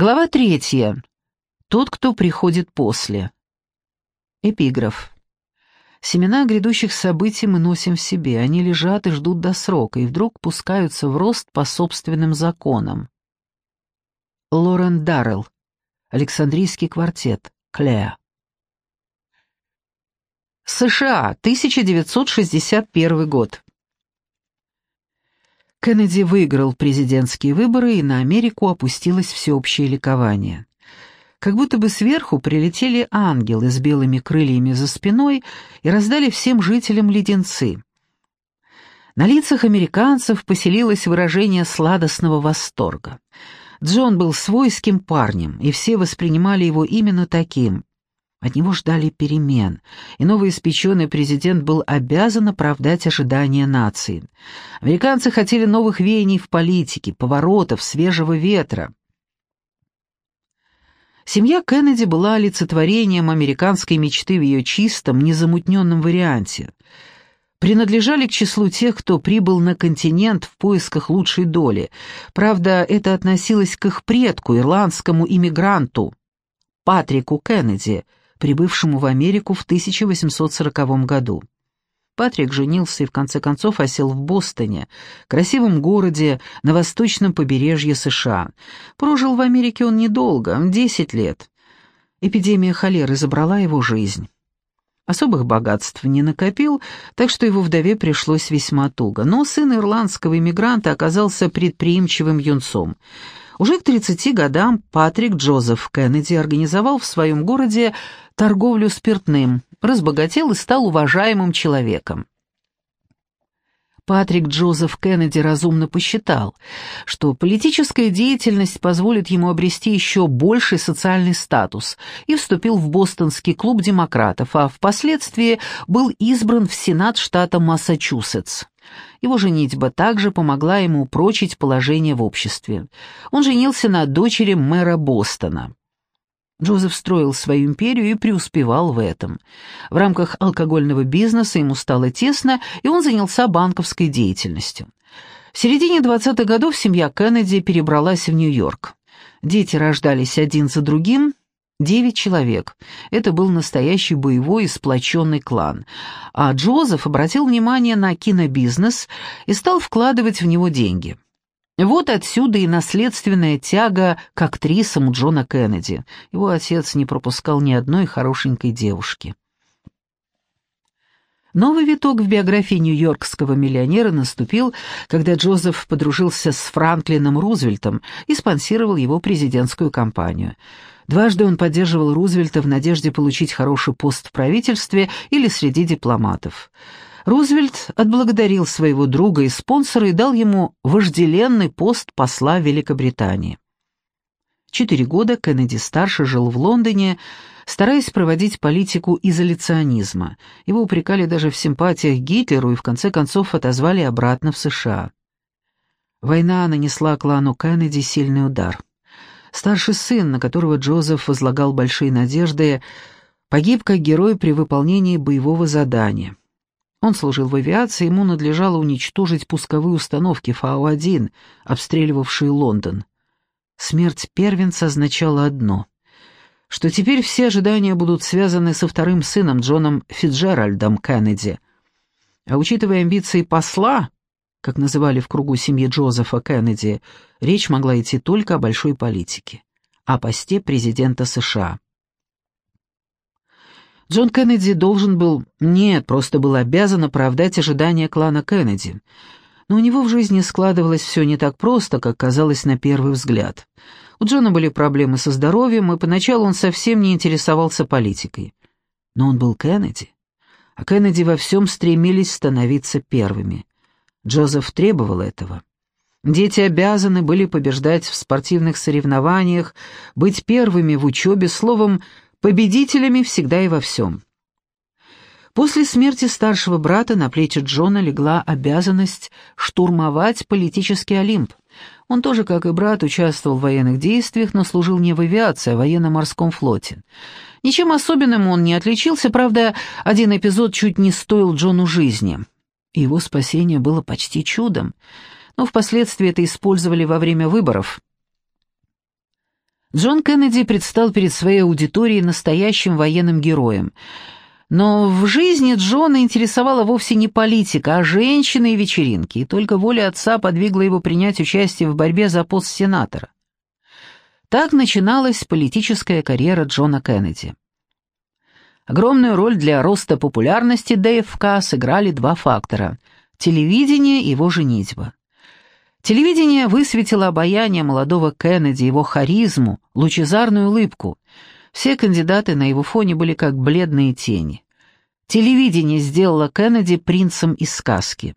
Глава третья. Тот, кто приходит после. Эпиграф. Семена грядущих событий мы носим в себе, они лежат и ждут до срока, и вдруг пускаются в рост по собственным законам. Лорен Даррелл. Александрийский квартет. Клея. США, 1961 год. Кеннеди выиграл президентские выборы, и на Америку опустилось всеобщее ликование. Как будто бы сверху прилетели ангелы с белыми крыльями за спиной и раздали всем жителям леденцы. На лицах американцев поселилось выражение сладостного восторга. Джон был свойским парнем, и все воспринимали его именно таким. От него ждали перемен, и новоиспеченный президент был обязан оправдать ожидания нации. Американцы хотели новых веяний в политике, поворотов, свежего ветра. Семья Кеннеди была олицетворением американской мечты в ее чистом, незамутненном варианте. Принадлежали к числу тех, кто прибыл на континент в поисках лучшей доли. Правда, это относилось к их предку, ирландскому иммигранту, Патрику Кеннеди – прибывшему в Америку в 1840 году. Патрик женился и в конце концов осел в Бостоне, красивом городе на восточном побережье США. Прожил в Америке он недолго, 10 лет. Эпидемия холеры забрала его жизнь. Особых богатств не накопил, так что его вдове пришлось весьма туго. Но сын ирландского иммигранта оказался предприимчивым юнцом. Уже к 30 годам Патрик Джозеф Кеннеди организовал в своем городе торговлю спиртным, разбогател и стал уважаемым человеком. Патрик Джозеф Кеннеди разумно посчитал, что политическая деятельность позволит ему обрести еще больший социальный статус и вступил в бостонский клуб демократов, а впоследствии был избран в Сенат штата Массачусетс. Его женитьба также помогла ему упрочить положение в обществе. Он женился на дочери мэра Бостона. Джозеф строил свою империю и преуспевал в этом. В рамках алкогольного бизнеса ему стало тесно, и он занялся банковской деятельностью. В середине 20-х годов семья Кеннеди перебралась в Нью-Йорк. Дети рождались один за другим, девять человек. Это был настоящий боевой и сплоченный клан. А Джозеф обратил внимание на кинобизнес и стал вкладывать в него деньги. Вот отсюда и наследственная тяга к актрисам Джона Кеннеди. Его отец не пропускал ни одной хорошенькой девушки. Новый виток в биографии нью-йоркского миллионера наступил, когда Джозеф подружился с Франклином Рузвельтом и спонсировал его президентскую кампанию. Дважды он поддерживал Рузвельта в надежде получить хороший пост в правительстве или среди дипломатов. Рузвельт отблагодарил своего друга и спонсора и дал ему вожделенный пост посла Великобритании. Четыре года Кеннеди-старший жил в Лондоне, стараясь проводить политику изоляционизма. Его упрекали даже в симпатиях Гитлеру и в конце концов отозвали обратно в США. Война нанесла клану Кеннеди сильный удар. Старший сын, на которого Джозеф возлагал большие надежды, погиб как герой при выполнении боевого задания. Он служил в авиации, ему надлежало уничтожить пусковые установки Фау-1, обстреливавшие Лондон. Смерть первенца означала одно — что теперь все ожидания будут связаны со вторым сыном Джоном Фитджеральдом Кеннеди. А учитывая амбиции посла, как называли в кругу семьи Джозефа Кеннеди, речь могла идти только о большой политике, о посте президента США. Джон Кеннеди должен был... Нет, просто был обязан оправдать ожидания клана Кеннеди. Но у него в жизни складывалось все не так просто, как казалось на первый взгляд. У Джона были проблемы со здоровьем, и поначалу он совсем не интересовался политикой. Но он был Кеннеди. А Кеннеди во всем стремились становиться первыми. Джозеф требовал этого. Дети обязаны были побеждать в спортивных соревнованиях, быть первыми в учебе, словом, победителями всегда и во всем. После смерти старшего брата на плечи Джона легла обязанность штурмовать политический Олимп. Он тоже, как и брат, участвовал в военных действиях, но служил не в авиации, а в военно-морском флоте. Ничем особенным он не отличился, правда, один эпизод чуть не стоил Джону жизни. Его спасение было почти чудом, но впоследствии это использовали во время выборов. Джон Кеннеди предстал перед своей аудиторией настоящим военным героем. Но в жизни Джона интересовала вовсе не политика, а женщины и вечеринки, и только воля отца подвигла его принять участие в борьбе за пост сенатора. Так начиналась политическая карьера Джона Кеннеди. Огромную роль для роста популярности ДФК сыграли два фактора – телевидение и его женитьба. Телевидение высветило обаяние молодого Кеннеди, его харизму, лучезарную улыбку. Все кандидаты на его фоне были как бледные тени. Телевидение сделало Кеннеди принцем из сказки.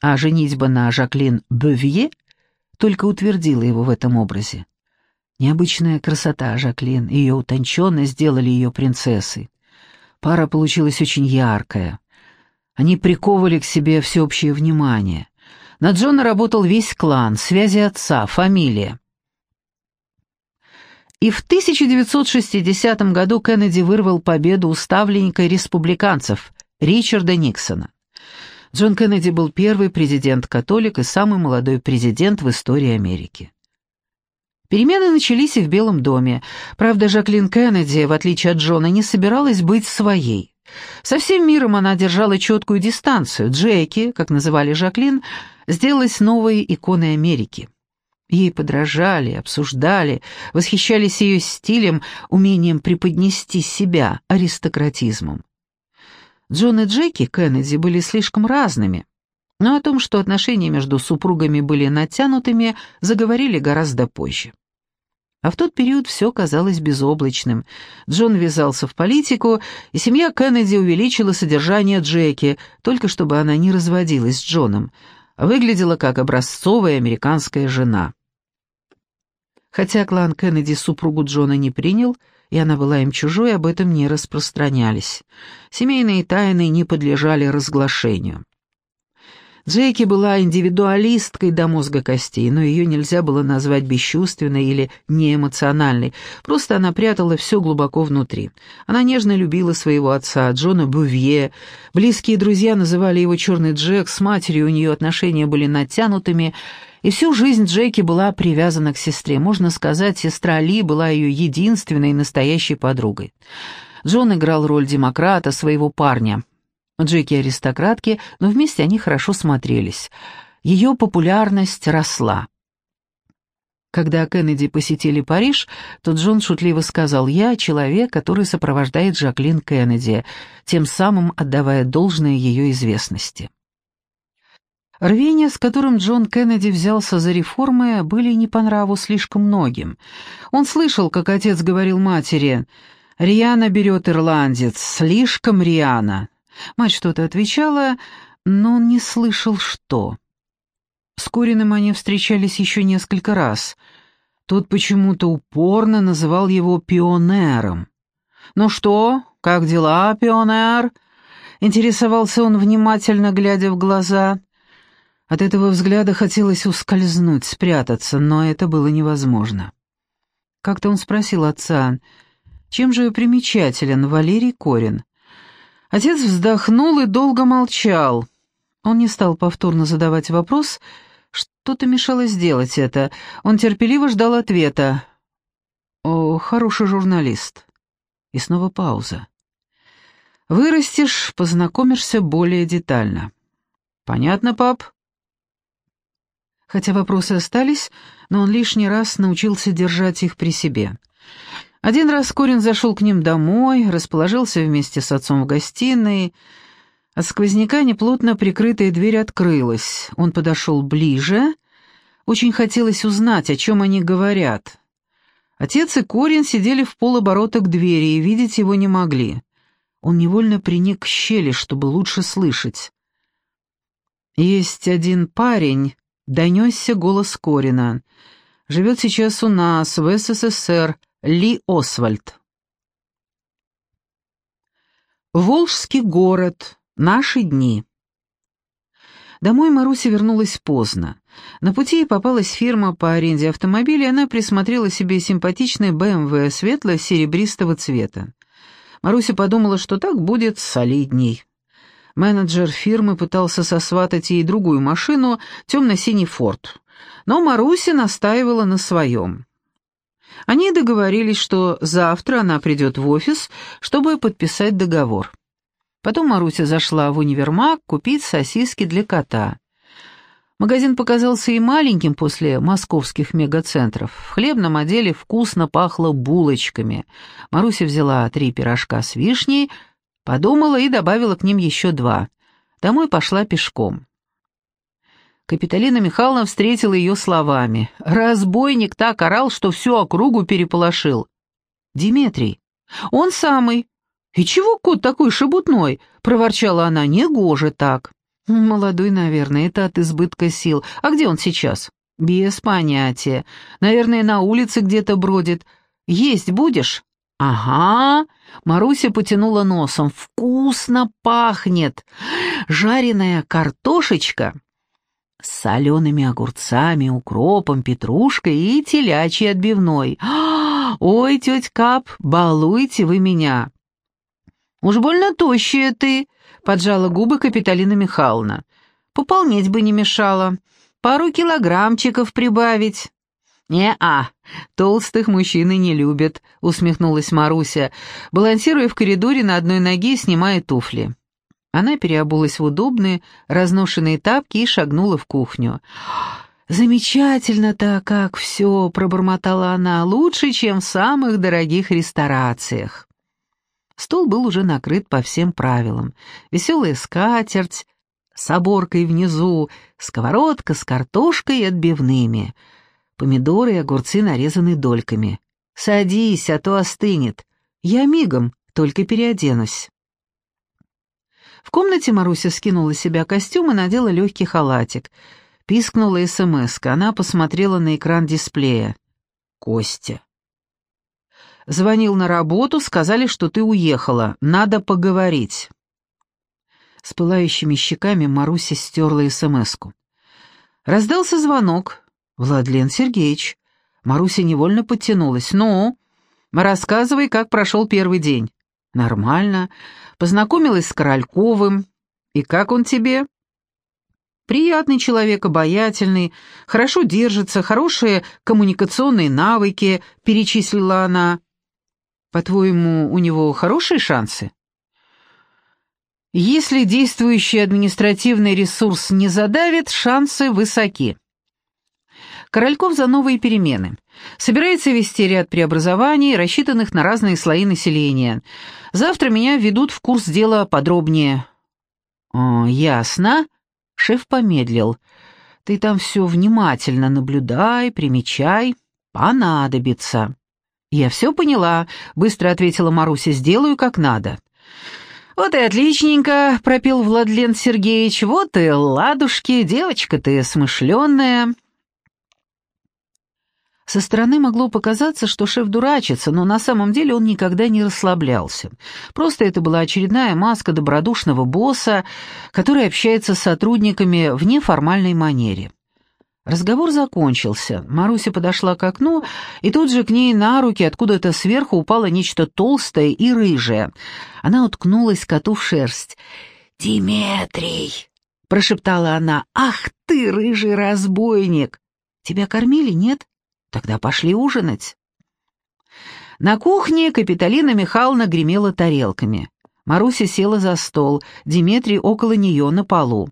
А женитьба на Жаклин Бевье только утвердила его в этом образе. Необычная красота Жаклин и ее утонченность сделали ее принцессой. Пара получилась очень яркая. Они приковывали к себе всеобщее внимание. На Джона работал весь клан, связи отца, фамилия. И в 1960 году Кеннеди вырвал победу у ставленника республиканцев Ричарда Никсона. Джон Кеннеди был первый президент-католик и самый молодой президент в истории Америки. Перемены начались и в Белом доме. Правда, Жаклин Кеннеди, в отличие от Джона, не собиралась быть своей. Со всем миром она держала четкую дистанцию. Джеки, как называли Жаклин, сделалась новой иконой Америки. Ей подражали, обсуждали, восхищались ее стилем, умением преподнести себя, аристократизмом. Джон и Джеки Кеннеди были слишком разными, но о том, что отношения между супругами были натянутыми, заговорили гораздо позже. А в тот период все казалось безоблачным. Джон ввязался в политику, и семья Кеннеди увеличила содержание Джеки, только чтобы она не разводилась с Джоном, выглядела как образцовая американская жена. Хотя клан Кеннеди супругу Джона не принял, и она была им чужой, об этом не распространялись. Семейные тайны не подлежали разглашению. Джеки была индивидуалисткой до мозга костей, но ее нельзя было назвать бесчувственной или неэмоциональной, просто она прятала все глубоко внутри. Она нежно любила своего отца, Джона Бувье. Близкие друзья называли его «Черный Джек», с матерью у нее отношения были натянутыми, и всю жизнь Джеки была привязана к сестре. Можно сказать, сестра Ли была ее единственной настоящей подругой. Джон играл роль демократа, своего парня. Джеки аристократки, но вместе они хорошо смотрелись. Ее популярность росла. Когда Кеннеди посетили Париж, то Джон шутливо сказал «Я человек, который сопровождает Жаклин Кеннеди», тем самым отдавая должное ее известности. Рвение, с которым Джон Кеннеди взялся за реформы, были не по нраву слишком многим. Он слышал, как отец говорил матери «Риана берет ирландец, слишком Риана». Мать что-то отвечала, но он не слышал, что. С Кориным они встречались еще несколько раз. Тот почему-то упорно называл его пионером. «Ну что, как дела, пионер?» Интересовался он внимательно, глядя в глаза. От этого взгляда хотелось ускользнуть, спрятаться, но это было невозможно. Как-то он спросил отца, чем же примечателен Валерий Корин? Отец вздохнул и долго молчал. Он не стал повторно задавать вопрос, что-то мешало сделать это. Он терпеливо ждал ответа. «О, хороший журналист». И снова пауза. «Вырастешь, познакомишься более детально». «Понятно, пап?» Хотя вопросы остались, но он лишний раз научился держать их при себе. Один раз Корин зашел к ним домой, расположился вместе с отцом в гостиной. От сквозняка неплотно прикрытая дверь открылась. Он подошел ближе. Очень хотелось узнать, о чем они говорят. Отец и Корин сидели в полоборота к двери и видеть его не могли. Он невольно приник к щели, чтобы лучше слышать. «Есть один парень», — донесся голос Корина. «Живет сейчас у нас, в СССР, ли Освальд. Волжский город. Наши дни. Домой Маруся вернулась поздно. На пути ей попалась фирма по аренде автомобилей, и она присмотрела себе симпатичный БМВ светло-серебристого цвета. Маруся подумала, что так будет солидней. Менеджер фирмы пытался сосватать ей другую машину, темно-синий «Форд». Но Маруся настаивала на своем. Они договорились, что завтра она придет в офис, чтобы подписать договор. Потом Маруся зашла в универмаг купить сосиски для кота. Магазин показался и маленьким после московских мегацентров. В хлебном отделе вкусно пахло булочками. Маруся взяла три пирожка с вишней, подумала и добавила к ним еще два. Домой пошла пешком. Капиталина Михайловна встретила ее словами. «Разбойник так орал, что всю округу переполошил». «Диметрий, он самый». «И чего кот такой шебутной?» — проворчала она. «Негоже так». «Молодой, наверное, это от избытка сил. А где он сейчас?» «Без понятия. Наверное, на улице где-то бродит. Есть будешь?» «Ага!» — Маруся потянула носом. «Вкусно пахнет! Жареная картошечка с солеными огурцами, укропом, петрушкой и телячьей отбивной. «Ой, тетя Кап, балуйте вы меня!» «Уж больно тощая ты!» — поджала губы Капиталина Михайловна. «Пополнить бы не мешало. Пару килограммчиков прибавить». «Не-а, толстых мужчины не любят», — усмехнулась Маруся, балансируя в коридоре на одной ноге и снимая туфли. Она переобулась в удобные, разношенные тапки и шагнула в кухню. «Замечательно-то как все!» — пробормотала она. «Лучше, чем в самых дорогих ресторациях». Стол был уже накрыт по всем правилам. Веселая скатерть с оборкой внизу, сковородка с картошкой и отбивными. Помидоры и огурцы нарезаны дольками. «Садись, а то остынет. Я мигом, только переоденусь». В комнате Маруся скинула с себя костюм и надела легкий халатик. Пискнула смс -ка. Она посмотрела на экран дисплея. «Костя». «Звонил на работу, сказали, что ты уехала. Надо поговорить». С пылающими щеками Маруся стерла смс -ку. Раздался звонок. «Владлен Сергеевич». Маруся невольно подтянулась. «Ну, рассказывай, как прошел первый день». «Нормально. Познакомилась с Корольковым. И как он тебе?» «Приятный человек, обаятельный, хорошо держится, хорошие коммуникационные навыки», — перечислила она. «По-твоему, у него хорошие шансы?» «Если действующий административный ресурс не задавит, шансы высоки». Корольков за новые перемены. Собирается вести ряд преобразований, рассчитанных на разные слои населения. Завтра меня введут в курс дела подробнее». «О, ясно». Шеф помедлил. «Ты там все внимательно наблюдай, примечай. Понадобится». «Я все поняла», — быстро ответила Маруся. «Сделаю как надо». «Вот и отличненько», — пропел Владлен Сергеевич. «Вот и ладушки, девочка ты смышленная». Со стороны могло показаться, что шеф дурачится, но на самом деле он никогда не расслаблялся. Просто это была очередная маска добродушного босса, который общается с сотрудниками в неформальной манере. Разговор закончился. Маруся подошла к окну, и тут же к ней на руки откуда-то сверху упало нечто толстое и рыжее. Она уткнулась коту в шерсть. «Диметрий!» — прошептала она. «Ах ты, рыжий разбойник! Тебя кормили, нет?» Тогда пошли ужинать. На кухне Капитолина Михайловна гремела тарелками. Маруся села за стол, Диметрий около нее на полу.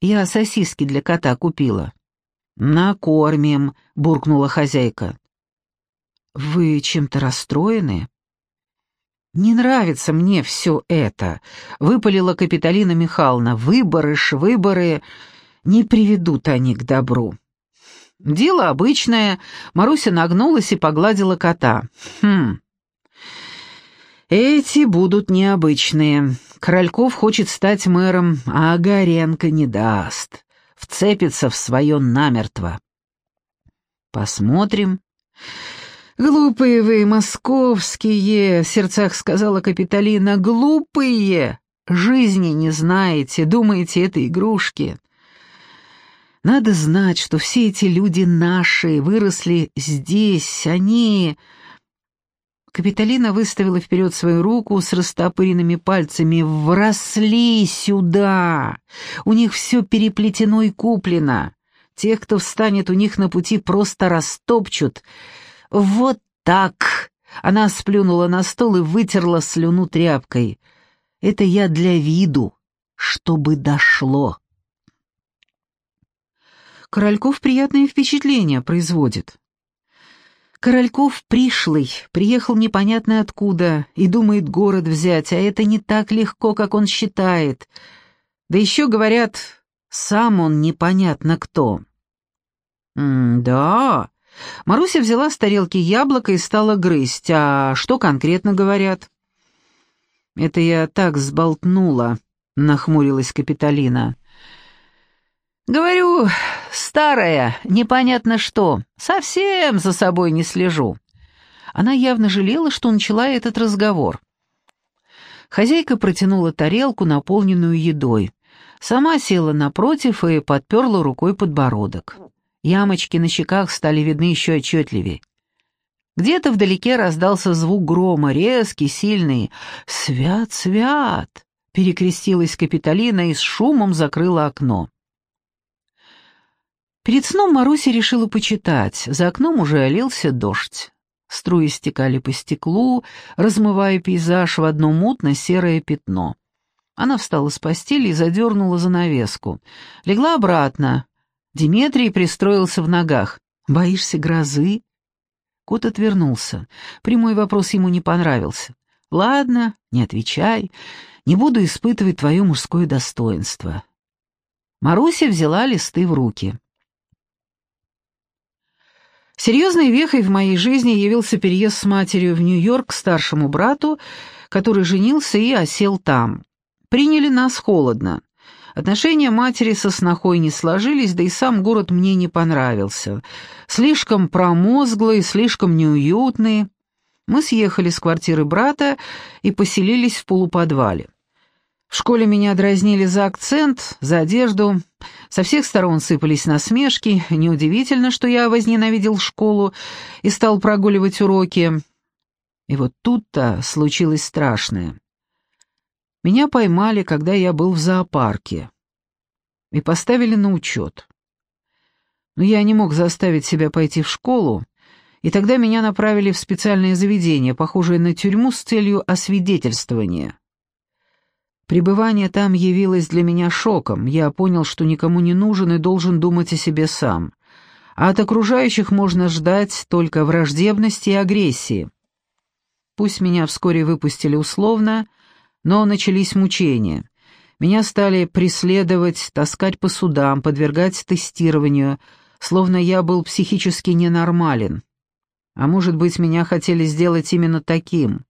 «Я сосиски для кота купила». «Накормим», — буркнула хозяйка. «Вы чем-то расстроены?» «Не нравится мне все это», — выпалила Капитолина Михайловна. «Выборы ж, выборы, не приведут они к добру». Дело обычное. Маруся нагнулась и погладила кота. Хм. Эти будут необычные. Корольков хочет стать мэром, а Горенко не даст. Вцепится в свое намертво. Посмотрим. «Глупые вы, московские!» — в сердцах сказала Капитолина. «Глупые! Жизни не знаете, думаете, это игрушки. Надо знать, что все эти люди наши, выросли здесь, они...» Капитолина выставила вперед свою руку с растопыренными пальцами. «Вросли сюда! У них все переплетено и куплено. Тех, кто встанет у них на пути, просто растопчут. Вот так...» Она сплюнула на стол и вытерла слюну тряпкой. «Это я для виду, чтобы дошло». Корольков приятные впечатления производит. Корольков пришлый, приехал непонятно откуда и думает город взять, а это не так легко, как он считает. Да еще, говорят, сам он непонятно кто. М да, Маруся взяла с тарелки яблоко и стала грызть. А что конкретно говорят? Это я так сболтнула, нахмурилась Капитолина. Говорю, старая, непонятно что, совсем за собой не слежу. Она явно жалела, что начала этот разговор. Хозяйка протянула тарелку, наполненную едой. Сама села напротив и подперла рукой подбородок. Ямочки на щеках стали видны еще отчетливее. Где-то вдалеке раздался звук грома, резкий, сильный. «Свят, свят!» — перекрестилась Капитолина и с шумом закрыла окно. Перед сном Маруся решила почитать. За окном уже лился дождь. Струи стекали по стеклу, размывая пейзаж в одно мутно-серое пятно. Она встала с постели и задернула занавеску. Легла обратно. Диметрий пристроился в ногах. «Боишься грозы?» Кот отвернулся. Прямой вопрос ему не понравился. «Ладно, не отвечай. Не буду испытывать твое мужское достоинство». Маруся взяла листы в руки. Серьезной вехой в моей жизни явился переезд с матерью в Нью-Йорк к старшему брату, который женился и осел там. Приняли нас холодно. Отношения матери со снохой не сложились, да и сам город мне не понравился. Слишком промозглый, слишком неуютный. Мы съехали с квартиры брата и поселились в полуподвале. В школе меня дразнили за акцент, за одежду. Со всех сторон сыпались насмешки. Неудивительно, что я возненавидел школу и стал прогуливать уроки. И вот тут-то случилось страшное. Меня поймали, когда я был в зоопарке, и поставили на учет. Но я не мог заставить себя пойти в школу, и тогда меня направили в специальное заведение, похожее на тюрьму с целью освидетельствования. Пребывание там явилось для меня шоком. Я понял, что никому не нужен и должен думать о себе сам. А от окружающих можно ждать только враждебности и агрессии. Пусть меня вскоре выпустили условно, но начались мучения. Меня стали преследовать, таскать по судам, подвергать тестированию, словно я был психически ненормален. А может быть, меня хотели сделать именно таким.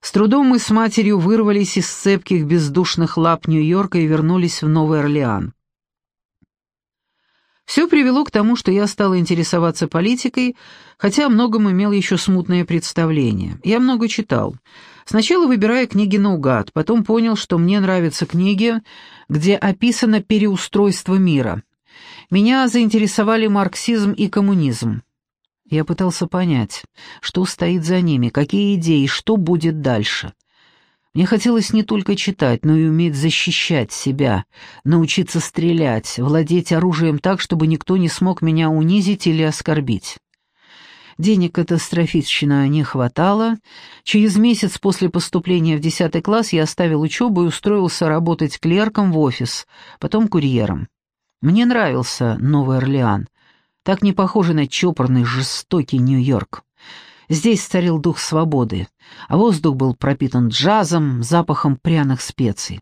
С трудом мы с матерью вырвались из цепких бездушных лап Нью-Йорка и вернулись в Новый Орлеан. Все привело к тому, что я стала интересоваться политикой, хотя о многом имел еще смутное представление. Я много читал. Сначала выбирая книги наугад, потом понял, что мне нравятся книги, где описано переустройство мира. Меня заинтересовали марксизм и коммунизм. Я пытался понять, что стоит за ними, какие идеи, что будет дальше. Мне хотелось не только читать, но и уметь защищать себя, научиться стрелять, владеть оружием так, чтобы никто не смог меня унизить или оскорбить. Денег катастрофично не хватало. Через месяц после поступления в 10 класс я оставил учебу и устроился работать клерком в офис, потом курьером. Мне нравился Новый Орлеан так не похожий на чопорный, жестокий Нью-Йорк. Здесь царил дух свободы, а воздух был пропитан джазом, запахом пряных специй.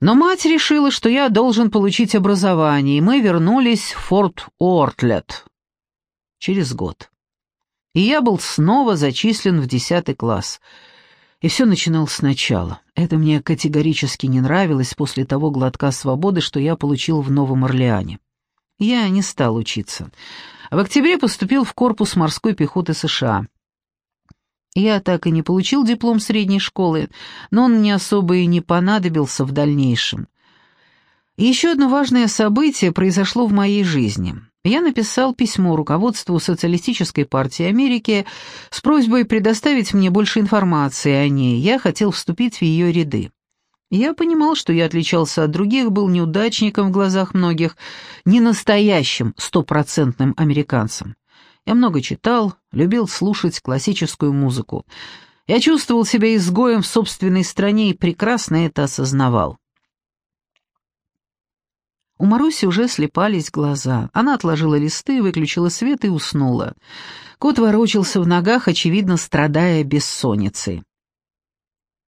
Но мать решила, что я должен получить образование, и мы вернулись в Форт Уортлет через год. И я был снова зачислен в десятый класс. И все начиналось сначала. Это мне категорически не нравилось после того глотка свободы, что я получил в Новом Орлеане. Я не стал учиться. В октябре поступил в корпус морской пехоты США. Я так и не получил диплом средней школы, но он мне особо и не понадобился в дальнейшем. еще одно важное событие произошло в моей жизни. Я написал письмо руководству Социалистической партии Америки с просьбой предоставить мне больше информации о ней. Я хотел вступить в ее ряды. Я понимал, что я отличался от других, был неудачником в глазах многих, не настоящим стопроцентным американцем. Я много читал, любил слушать классическую музыку. Я чувствовал себя изгоем в собственной стране и прекрасно это осознавал. У Маруси уже слепались глаза. Она отложила листы, выключила свет и уснула. Кот ворочался в ногах, очевидно, страдая бессонницей.